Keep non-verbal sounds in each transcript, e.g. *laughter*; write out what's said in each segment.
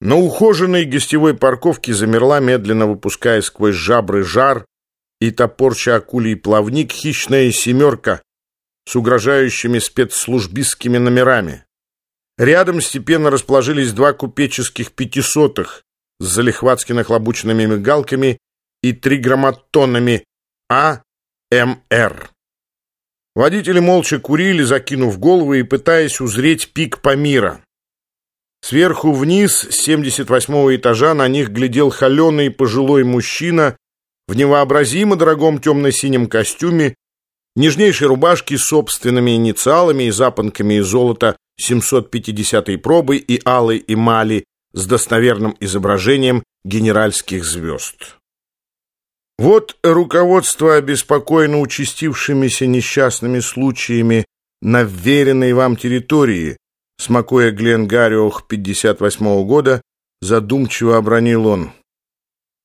На ухоженной гостевой парковке замерла, медленно выпуская сквозь жабры жар и топорча акулий плавник хищная семерка с угрожающими спецслужбистскими номерами. Рядом степенно расположились два купеческих пятисотых с залихватски нахлобученными мигалками и триграмматонами АМР. Водители молча курили, закинув головы и пытаясь узреть пик Памира. Сверху вниз, с 78-го этажа, на них глядел холеный пожилой мужчина в невообразимо дорогом темно-синем костюме, нежнейшей рубашке с собственными инициалами и запонками из золота 750-й пробы и алой эмали с достоверным изображением генеральских звезд. Вот руководство обеспокоено участившимися несчастными случаями на вверенной вам территории, смакуя Гленгариох 58-го года, задумчиво обронил он.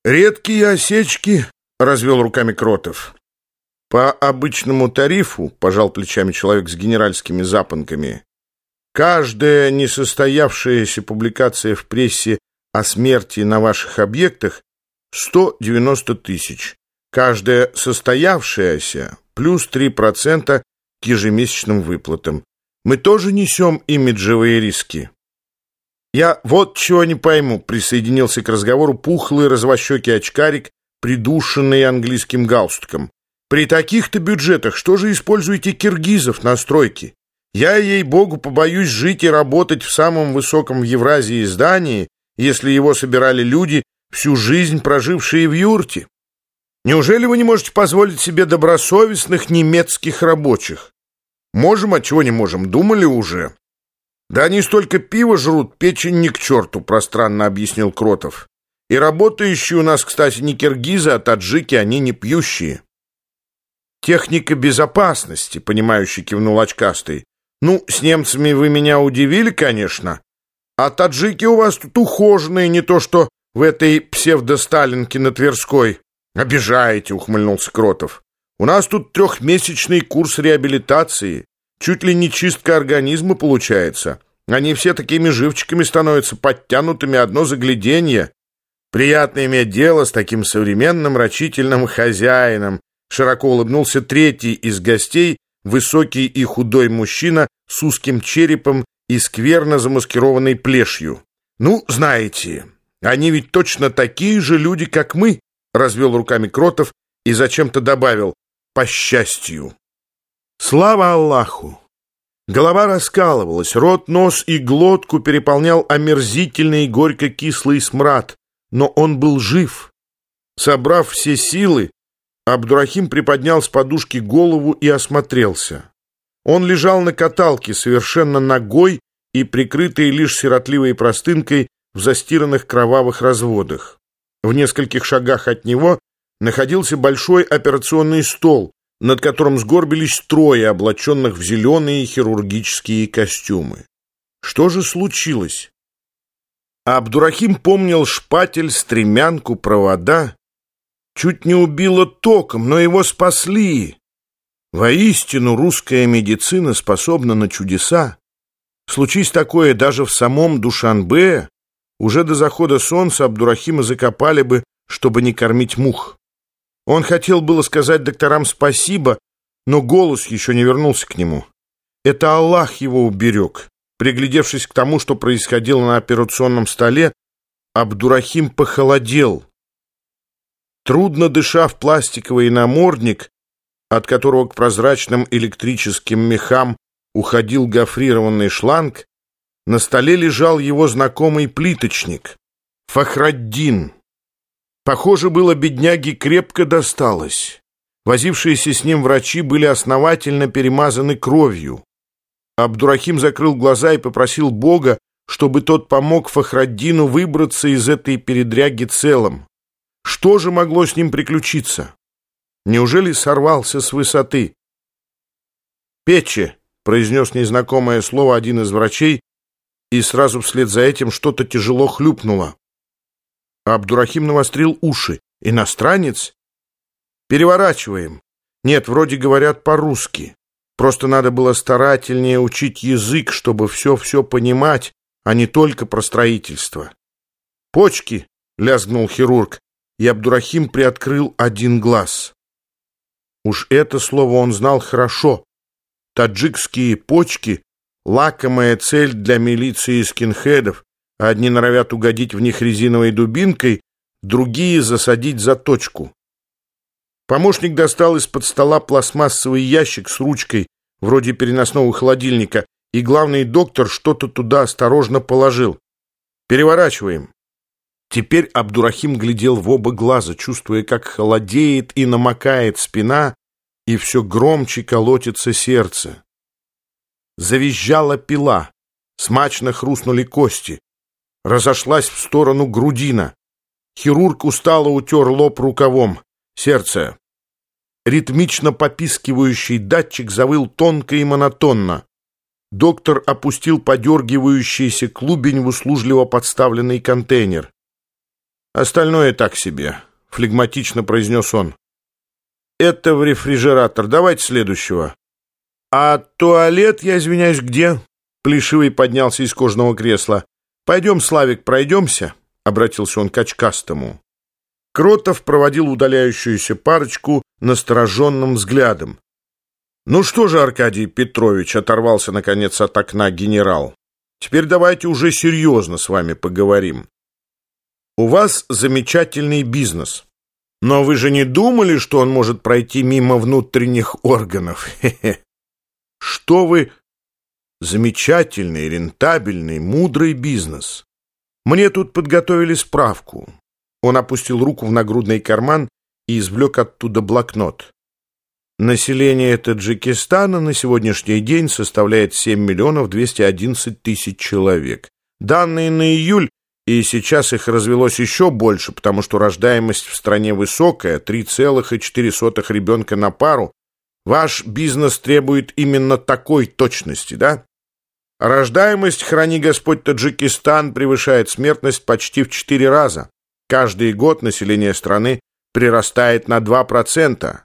«Редкие осечки», — развел руками Кротов. «По обычному тарифу», — пожал плечами человек с генеральскими запонками, «каждая несостоявшаяся публикация в прессе о смерти на ваших объектах 190 тысяч. Каждая состоявшаяся плюс 3% к ежемесячным выплатам мы тоже несем имиджевые риски. Я вот чего не пойму, присоединился к разговору пухлый развощекий очкарик, придушенный английским галстуком. При таких-то бюджетах что же используете киргизов на стройке? Я, ей-богу, побоюсь жить и работать в самом высоком в Евразии здании, если его собирали люди, всю жизнь прожившие в юрте. Неужели вы не можете позволить себе добросовестных немецких рабочих? Можем, а чего не можем, думали уже. Да они столько пива жрут, печень ни к черту, пространно объяснил Кротов. И работающие у нас, кстати, не киргизы, а таджики, они не пьющие. Техника безопасности, понимающий кивнул очкастый. Ну, с немцами вы меня удивили, конечно. А таджики у вас тут ухоженные, не то что в этой псевдосталинке на Тверской. Обижаете, ухмыльнулся Кротов. У нас тут трехмесячный курс реабилитации. Чуть ли не чистка организма получается. Они все такими живчиками становятся подтянутыми одно загляденье. Приятно иметь дело с таким современным рачительным хозяином. Широко улыбнулся третий из гостей, высокий и худой мужчина с узким черепом и скверно замаскированной плешью. «Ну, знаете, они ведь точно такие же люди, как мы», — развел руками Кротов и зачем-то добавил по счастью. Слава Аллаху! Голова раскалывалась, рот, нос и глотку переполнял омерзительный горько-кислый смрад, но он был жив. Собрав все силы, Абдурахим приподнял с подушки голову и осмотрелся. Он лежал на каталке, совершенно ногой и прикрытый лишь сиротливой простынкой в застиранных кровавых разводах. В нескольких шагах от него находился большой операционный стол, над которым сгорбились трое, облаченных в зеленые хирургические костюмы. Что же случилось? Абдурахим помнил шпатель, стремянку, провода. Чуть не убило током, но его спасли. Воистину, русская медицина способна на чудеса. Случись такое даже в самом Душанбе, уже до захода солнца Абдурахима закопали бы, чтобы не кормить мух. Он хотел было сказать докторам спасибо, но голос еще не вернулся к нему. Это Аллах его уберег. Приглядевшись к тому, что происходило на операционном столе, Абдурахим похолодел. Трудно дыша в пластиковый намордник, от которого к прозрачным электрическим мехам уходил гофрированный шланг, на столе лежал его знакомый плиточник — Фахраддин. Похоже было, бедняге крепко досталось. Возившиеся с ним врачи были основательно перемазаны кровью. Абдурахим закрыл глаза и попросил Бога, чтобы тот помог Фахраддину выбраться из этой передряги целым. Что же могло с ним приключиться? Неужели сорвался с высоты? «Пече», — произнес незнакомое слово один из врачей, и сразу вслед за этим что-то тяжело хлюпнуло. Абдурахим навострил уши. «Иностранец?» «Переворачиваем. Нет, вроде говорят по-русски. Просто надо было старательнее учить язык, чтобы все-все понимать, а не только про строительство. «Почки!» — лязгнул хирург, и Абдурахим приоткрыл один глаз. Уж это слово он знал хорошо. Таджикские почки — лакомая цель для милиции скинхедов. Одни норовят угодить в них резиновой дубинкой, другие — засадить за точку. Помощник достал из-под стола пластмассовый ящик с ручкой, вроде переносного холодильника, и главный доктор что-то туда осторожно положил. «Переворачиваем». Теперь Абдурахим глядел в оба глаза, чувствуя, как холодеет и намокает спина, и все громче колотится сердце. Завизжала пила, смачно хрустнули кости, разошлась в сторону грудина. Хирург устало утер лоб рукавом. Сердце. Ритмично попискивающий датчик завыл тонко и монотонно. Доктор опустил подергивающийся клубень в услужливо подставленный контейнер. «Остальное так себе», — флегматично произнес он. «Это в рефрижератор. Давайте следующего». «А туалет, я извиняюсь, где?» Плешивый поднялся из кожаного кресла. «Пойдем, Славик, пройдемся», — обратился он к очкастому. Кротов проводил удаляющуюся парочку настороженным взглядом. «Ну что же, Аркадий Петрович», — оторвался, наконец, от окна генерал, «теперь давайте уже серьезно с вами поговорим. У вас замечательный бизнес. Но вы же не думали, что он может пройти мимо внутренних органов? *laughs* Хе -хе. Что вы... Замечательный, рентабельный, мудрый бизнес. Мне тут подготовили справку. Он опустил руку в нагрудный карман и извлек оттуда блокнот. Население Таджикистана на сегодняшний день составляет 7 миллионов 211 тысяч человек. Данные на июль и сейчас их развелось еще больше, потому что рождаемость в стране высокая, 3,4 ребенка на пару. Ваш бизнес требует именно такой точности, да? Рождаемость, храни Господь, Таджикистан превышает смертность почти в 4 раза. Каждый год население страны прирастает на 2%.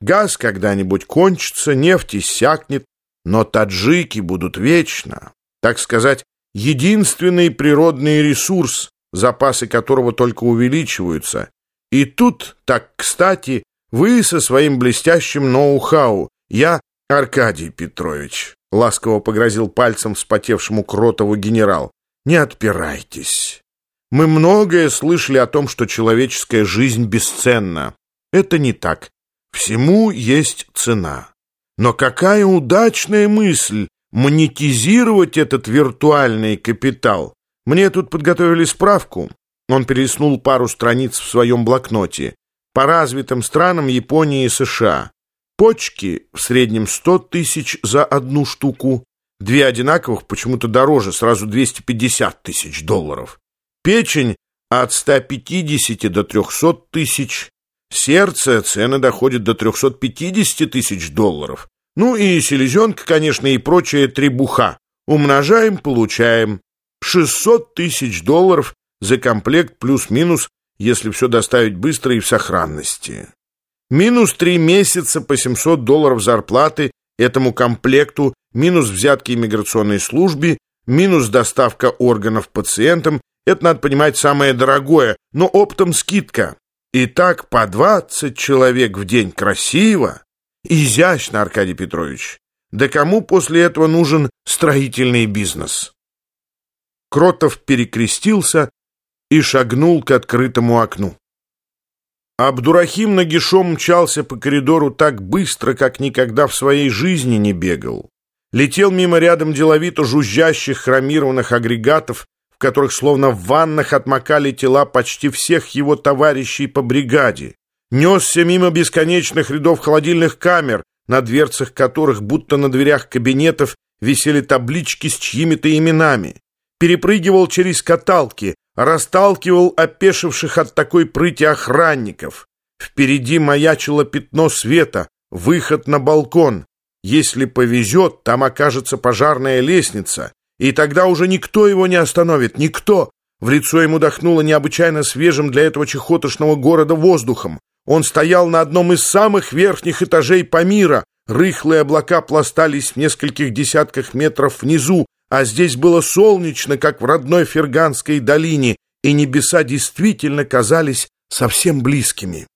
Газ когда-нибудь кончится, нефть иссякнет, но таджики будут вечно. Так сказать, единственный природный ресурс, запасы которого только увеличиваются. И тут, так кстати, вы со своим блестящим ноу-хау, я Аркадий Петрович, ласково погрозил пальцем вспотевшему Кротову генерал, не отпирайтесь. Мы многое слышали о том, что человеческая жизнь бесценна. Это не так. Всему есть цена. Но какая удачная мысль монетизировать этот виртуальный капитал. Мне тут подготовили справку. Он перелистнул пару страниц в своем блокноте. По развитым странам Японии и США. Почки в среднем 100 тысяч за одну штуку. Две одинаковых почему-то дороже, сразу 250 тысяч долларов. Печень от 150 до 300 тысяч. Сердце цены доходят до 350 тысяч долларов. Ну и селезенка, конечно, и прочая требуха. Умножаем, получаем. 600 тысяч долларов за комплект плюс-минус, если все доставить быстро и в сохранности. Минус три месяца по 700 долларов зарплаты этому комплекту, минус взятки иммиграционной службе, минус доставка органов пациентам. Это, надо понимать, самое дорогое, но оптом скидка. И так по 20 человек в день красиво. Изящно, Аркадий Петрович. Да кому после этого нужен строительный бизнес? Кротов перекрестился и шагнул к открытому окну. Абдурахим нагишом мчался по коридору так быстро, как никогда в своей жизни не бегал. Летел мимо рядом деловито жужжащих хромированных агрегатов, в которых словно в ваннах отмокали тела почти всех его товарищей по бригаде несся мимо бесконечных рядов холодильных камер, на дверцах которых, будто на дверях кабинетов, висели таблички с чьими-то именами, перепрыгивал через каталки, расталкивал опешивших от такой прыти охранников. Впереди маячило пятно света, выход на балкон. Если повезет, там окажется пожарная лестница, и тогда уже никто его не остановит, никто. В лицо ему дохнуло необычайно свежим для этого чехотошного города воздухом. Он стоял на одном из самых верхних этажей Памира. Рыхлые облака пластались в нескольких десятках метров внизу, а здесь было солнечно, как в родной Ферганской долине, и небеса действительно казались совсем близкими.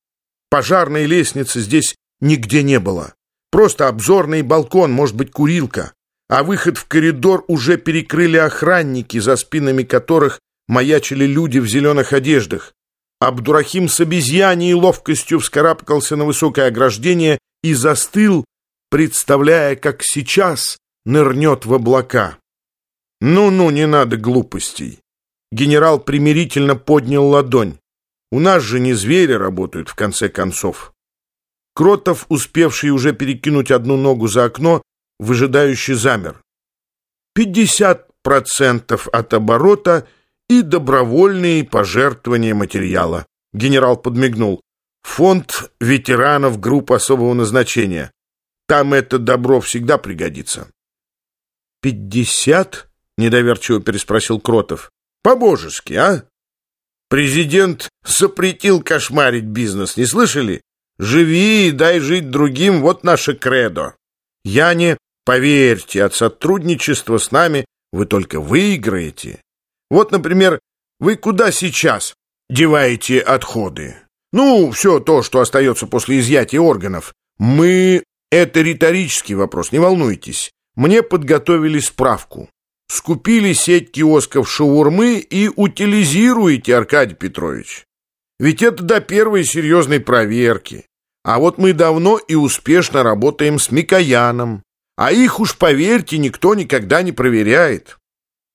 Пожарной лестницы здесь нигде не было. Просто обзорный балкон, может быть, курилка. А выход в коридор уже перекрыли охранники, за спинами которых маячили люди в зеленых одеждах. Абдурахим с обезьяней ловкостью вскарабкался на высокое ограждение и застыл, представляя, как сейчас нырнет в облака. «Ну-ну, не надо глупостей!» Генерал примирительно поднял ладонь. «У нас же не звери работают, в конце концов». Кротов, успевший уже перекинуть одну ногу за окно, выжидающий замер. «Пятьдесят процентов от оборота и добровольные пожертвования материала», генерал подмигнул. «Фонд ветеранов групп особого назначения. Там это добро всегда пригодится». «Пятьдесят?» — недоверчиво переспросил Кротов. «По-божески, а?» Президент запретил кошмарить бизнес, не слышали? Живи и дай жить другим, вот наше кредо. Я не... Поверьте, от сотрудничества с нами вы только выиграете. Вот, например, вы куда сейчас деваете отходы? Ну, все то, что остается после изъятия органов. Мы... Это риторический вопрос, не волнуйтесь. Мне подготовили справку. Скупили сеть киосков шаурмы и утилизируете, Аркадий Петрович. Ведь это до первой серьезной проверки. А вот мы давно и успешно работаем с Микояном. А их уж, поверьте, никто никогда не проверяет.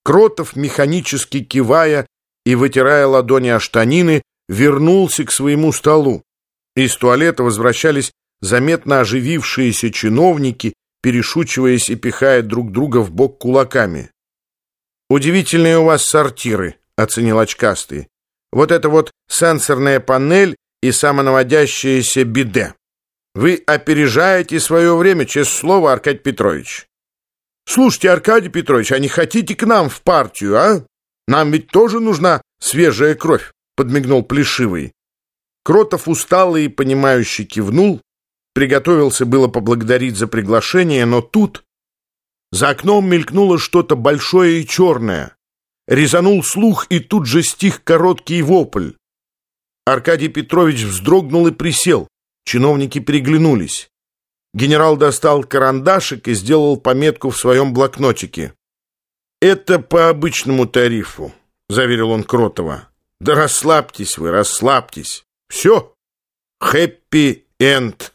Кротов, механически кивая и вытирая ладони о штанины, вернулся к своему столу. Из туалета возвращались заметно оживившиеся чиновники, перешучиваясь и пихая друг друга в бок кулаками. «Удивительные у вас сортиры», — оценил очкастый. «Вот это вот сенсорная панель и самонаводящееся биде. Вы опережаете свое время, честное слово, Аркадий Петрович. Слушайте, Аркадий Петрович, а не хотите к нам в партию, а? Нам ведь тоже нужна свежая кровь, подмигнул Плешивый. Кротов усталый и понимающий кивнул, приготовился было поблагодарить за приглашение, но тут за окном мелькнуло что-то большое и черное. Резанул слух, и тут же стих короткий вопль. Аркадий Петрович вздрогнул и присел. Чиновники переглянулись. Генерал достал карандашик и сделал пометку в своем блокнотике. «Это по обычному тарифу», — заверил он Кротова. «Да расслабьтесь вы, расслабьтесь. Все. Хэппи-энд».